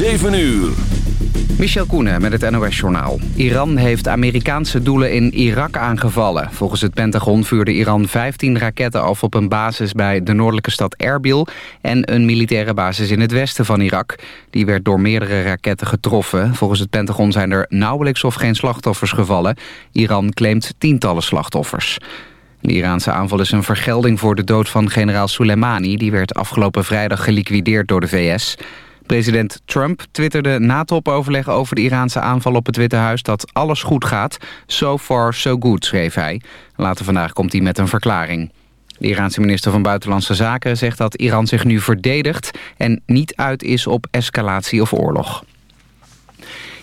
7 uur. Michel Koenen met het NOS-journaal. Iran heeft Amerikaanse doelen in Irak aangevallen. Volgens het Pentagon vuurde Iran 15 raketten af op een basis bij de noordelijke stad Erbil... en een militaire basis in het westen van Irak. Die werd door meerdere raketten getroffen. Volgens het Pentagon zijn er nauwelijks of geen slachtoffers gevallen. Iran claimt tientallen slachtoffers. De Iraanse aanval is een vergelding voor de dood van generaal Soleimani... die werd afgelopen vrijdag geliquideerd door de VS... President Trump twitterde na topoverleg over de Iraanse aanval op het Witte Huis dat alles goed gaat. So far, so good, schreef hij. Later vandaag komt hij met een verklaring. De Iraanse minister van Buitenlandse Zaken zegt dat Iran zich nu verdedigt... en niet uit is op escalatie of oorlog.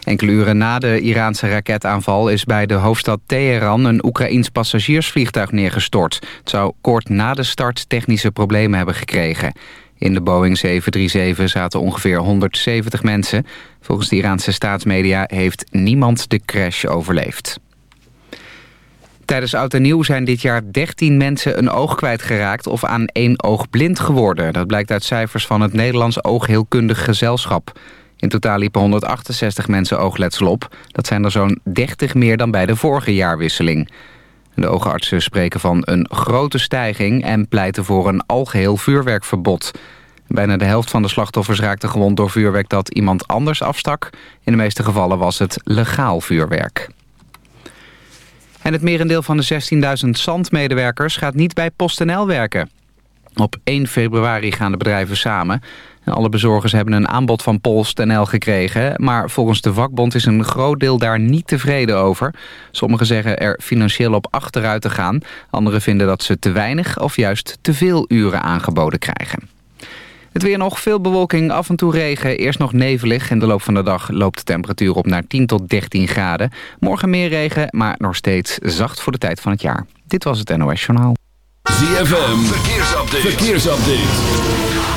Enkele uren na de Iraanse raketaanval is bij de hoofdstad Teheran een Oekraïns passagiersvliegtuig neergestort. Het zou kort na de start technische problemen hebben gekregen. In de Boeing 737 zaten ongeveer 170 mensen. Volgens de Iraanse staatsmedia heeft niemand de crash overleefd. Tijdens Oud en Nieuw zijn dit jaar 13 mensen een oog kwijtgeraakt... of aan één oog blind geworden. Dat blijkt uit cijfers van het Nederlands Oogheelkundig Gezelschap. In totaal liepen 168 mensen oogletsel op. Dat zijn er zo'n 30 meer dan bij de vorige jaarwisseling. De oogartsen spreken van een grote stijging... en pleiten voor een algeheel vuurwerkverbod. Bijna de helft van de slachtoffers raakte gewond door vuurwerk dat iemand anders afstak. In de meeste gevallen was het legaal vuurwerk. En het merendeel van de 16.000 zandmedewerkers gaat niet bij PostNL werken. Op 1 februari gaan de bedrijven samen. Alle bezorgers hebben een aanbod van PostNL gekregen... maar volgens de vakbond is een groot deel daar niet tevreden over. Sommigen zeggen er financieel op achteruit te gaan. Anderen vinden dat ze te weinig of juist te veel uren aangeboden krijgen. Het weer nog, veel bewolking, af en toe regen. Eerst nog nevelig. In de loop van de dag loopt de temperatuur op naar 10 tot 13 graden. Morgen meer regen, maar nog steeds zacht voor de tijd van het jaar. Dit was het NOS Journaal. ZFM, verkeersupdate. verkeersupdate.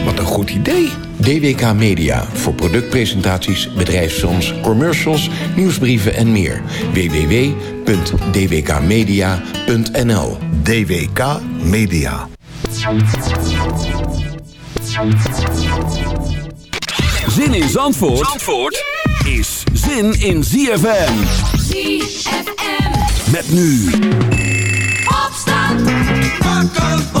Wat een goed idee. DWK Media voor productpresentaties, bedrijfsfilms, commercials, nieuwsbrieven en meer. www.dwkmedia.nl DWK Media. Zin in Zandvoort, Zandvoort is zin in ZFM. ZFM. Met nu Opstand. Wakker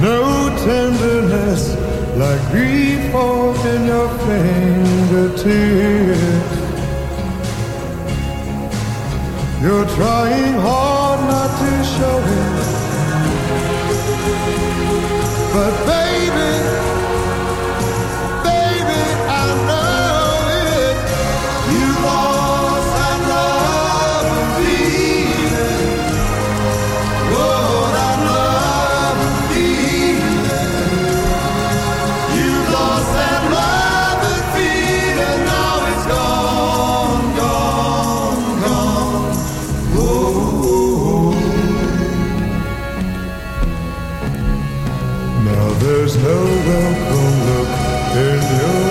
no tenderness like grief falls in your fingertips. You're trying hard not to show it, but baby.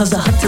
kaza.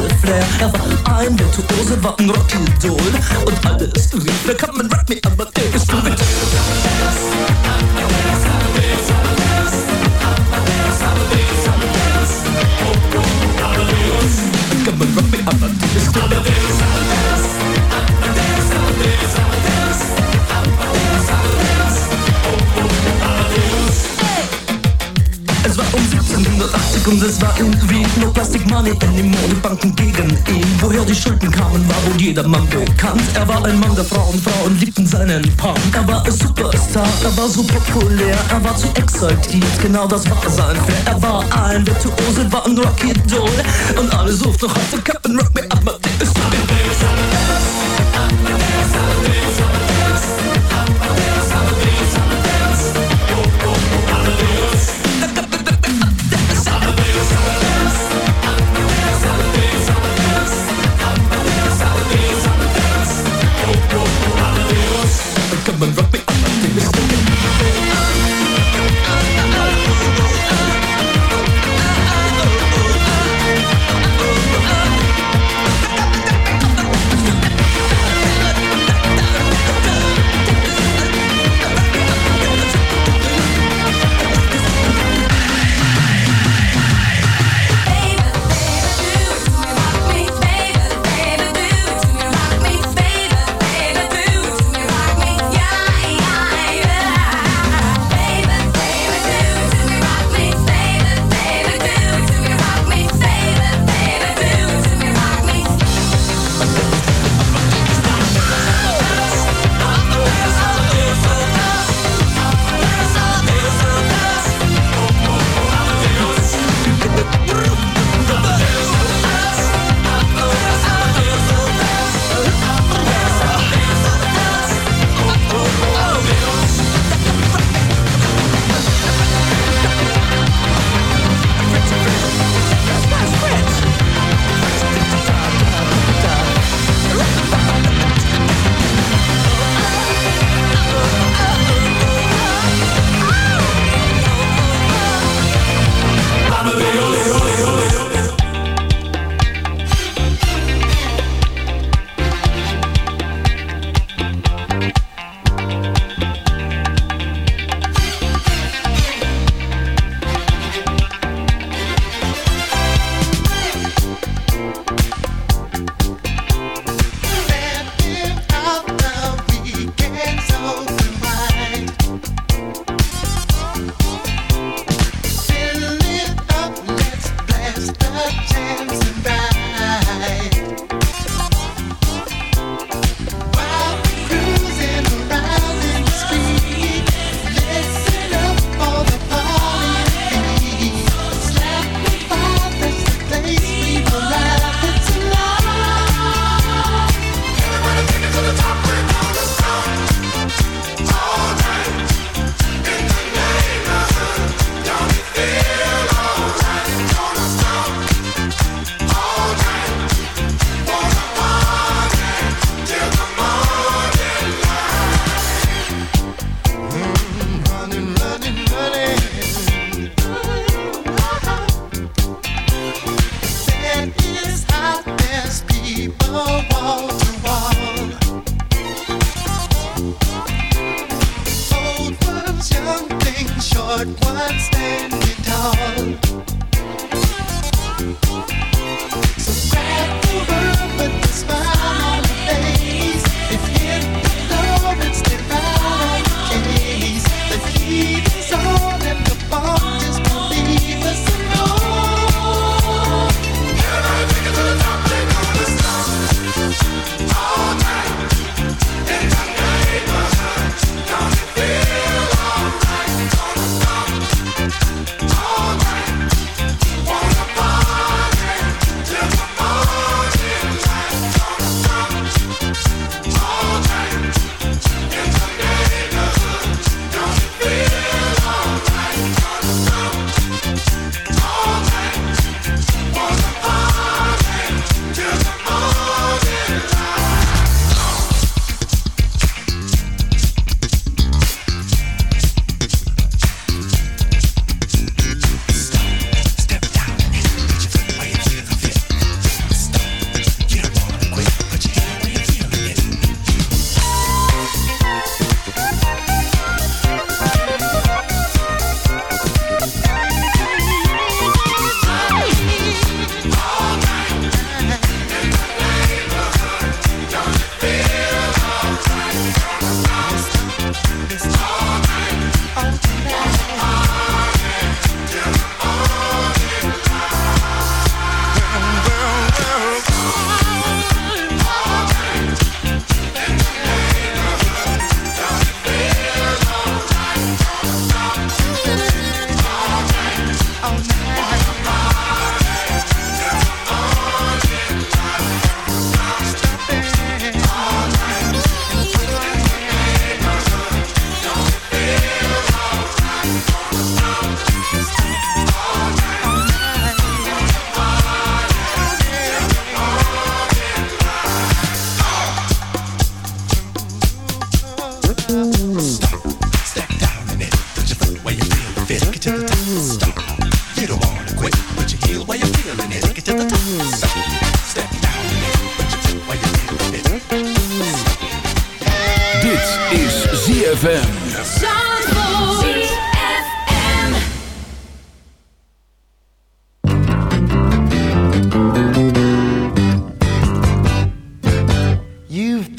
einen Punk. Er war ein Superstar, er war so populär, er war zu exaltiert, genau das war sein Flair. Er war ein Virtuose, war ein Rocky Doll und alle suchten auf den Captain Rock.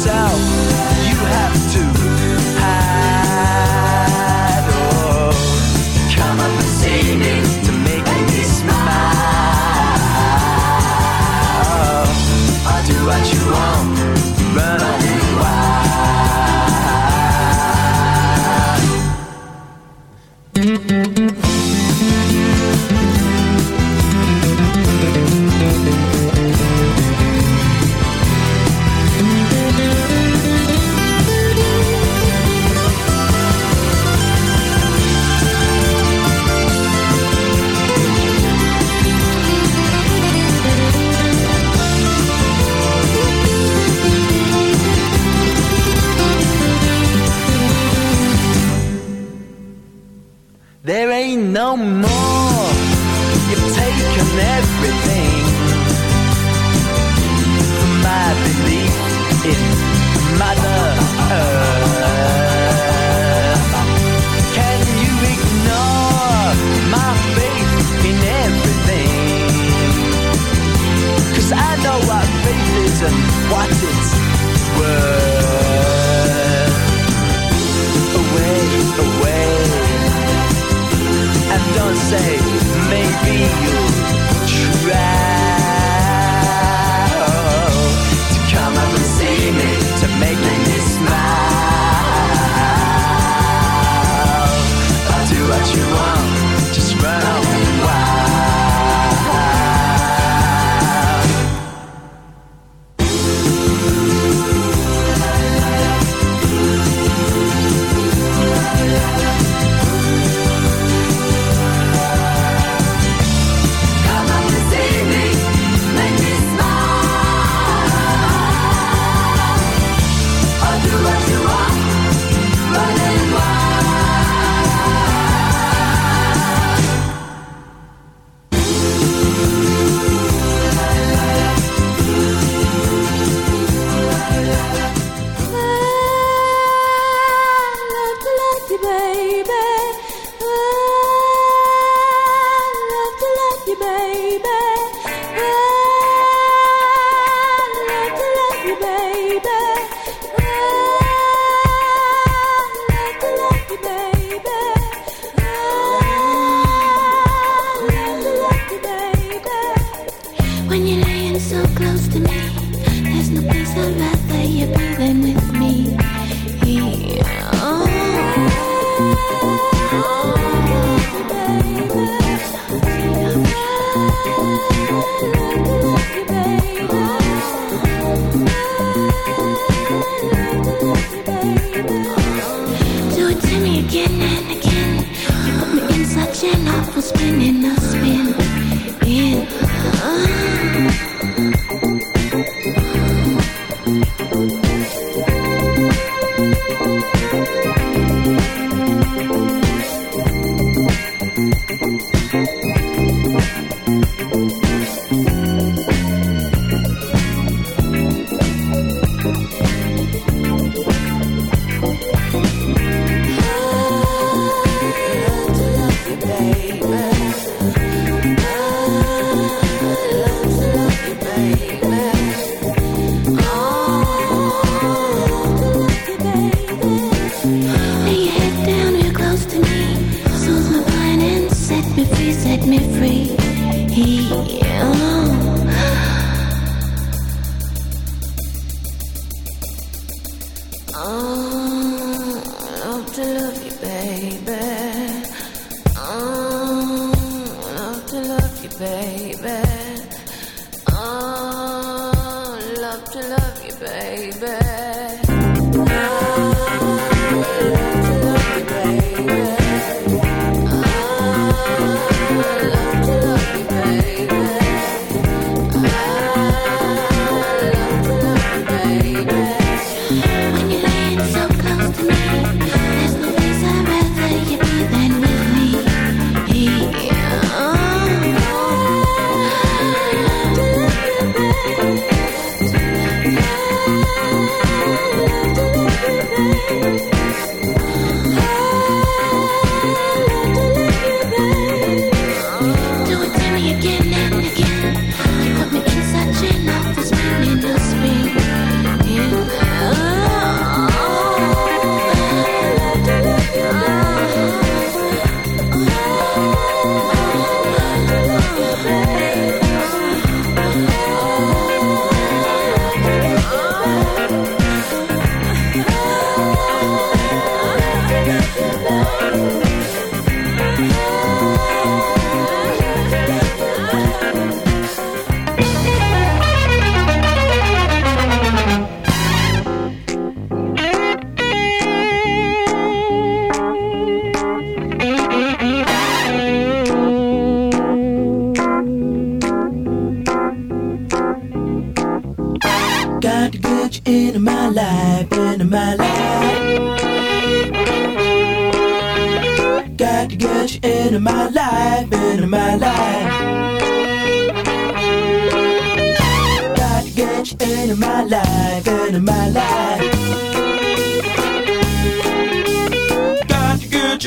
yourself. You have to. to love you, baby.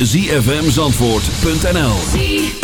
www.zfmzandvoort.nl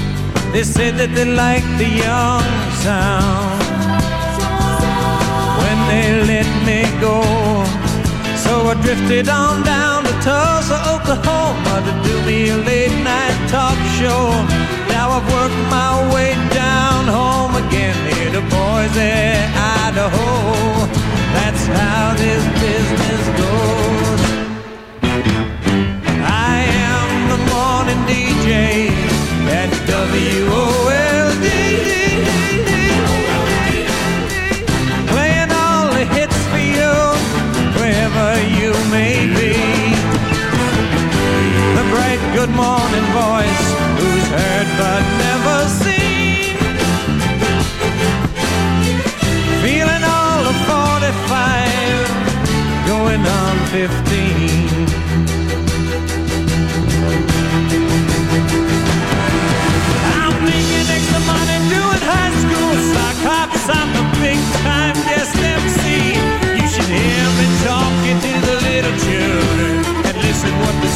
They said that they liked the young sound when they let me go. So I drifted on down to Tulsa, Oklahoma to do me a late night talk show.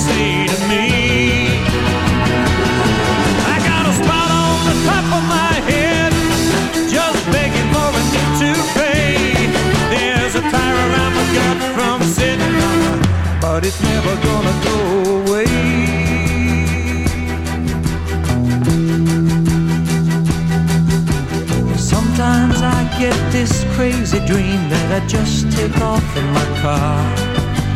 Say to me. I got a spot on the top of my head, just begging for a new toupee. There's a tire around my gut from sitting on but it's never gonna go away. Sometimes I get this crazy dream that I just take off in my car.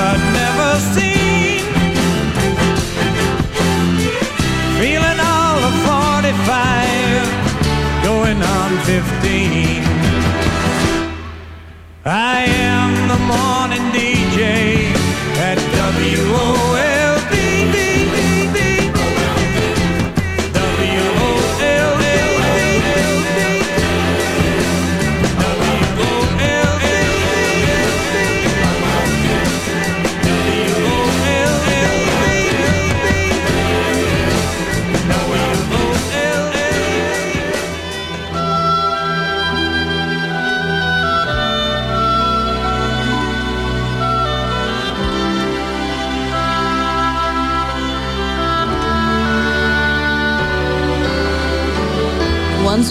I'd never seen. Feeling all of 45, going on 15. I am the morning DJ at WOLD.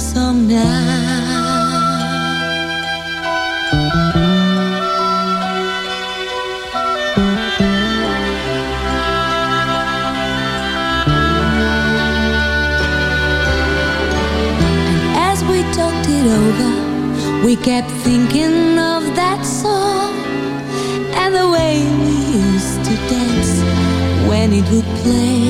Different now. As we talked it over, we kept thinking of that song and the way we used to dance when it would play.